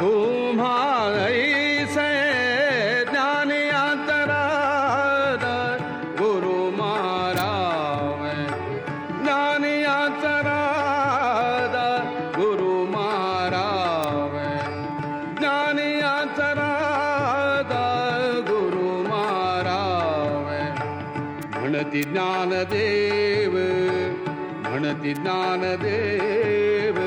तुम्हारी से ज्ञान अंतराद गुरु महाराव ज्ञान अंतराद गुरु महाराव ज्ञान अंतराद गुरु महाराव म्हणती ज्ञानदेव म्हणती ज्ञानदेव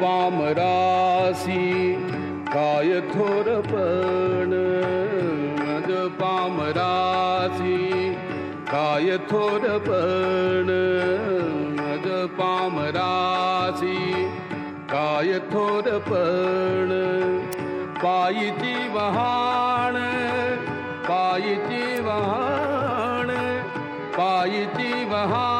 पामरासी काय थोरपण मद पामरासी काय थोरपण मद पामरासी काय थोरपण पायीची वहाण पायीची वहाण पायीची वहाण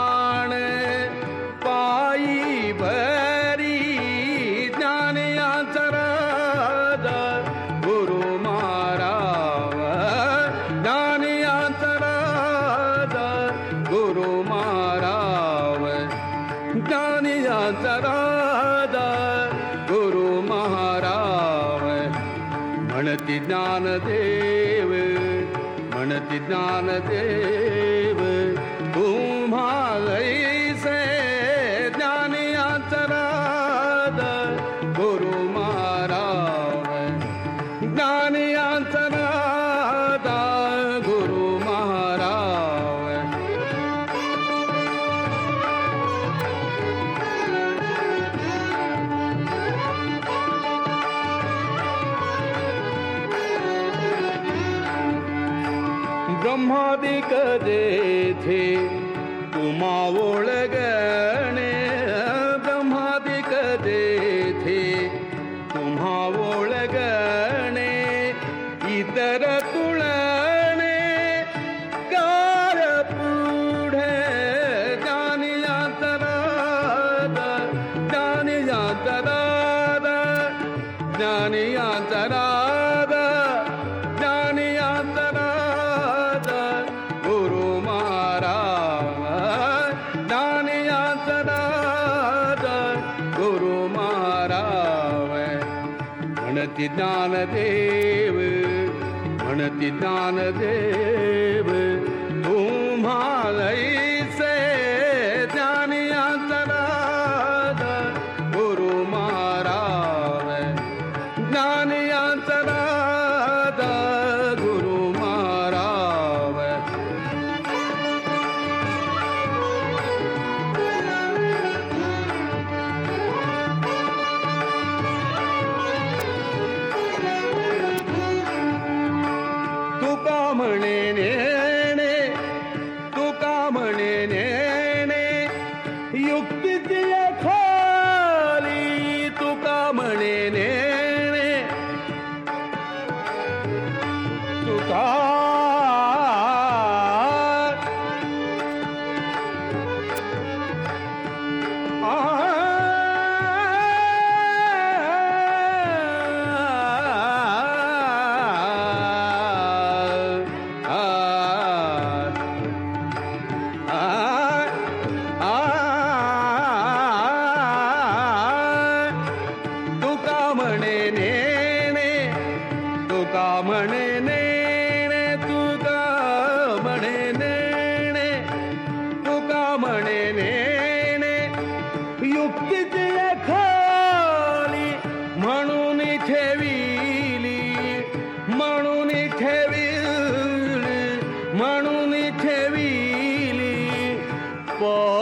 மனதி ஞான தேவு மனதி ஞான தேவு जेथे तुम्हा ओळगणे ब्रह्मादिक जेथे तुम्हा ओळगणे इतर तुळणे कार पुढे जानिया तराद जानिया तराद जानिया மனத்தினான தேவு மனத்தினான தேவு तिथले खाली तुका म्हणेने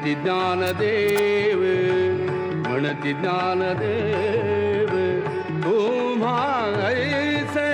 म्हणती ज्ञानदेव म्हणती ज्ञानदेव तुम्हा ऐसे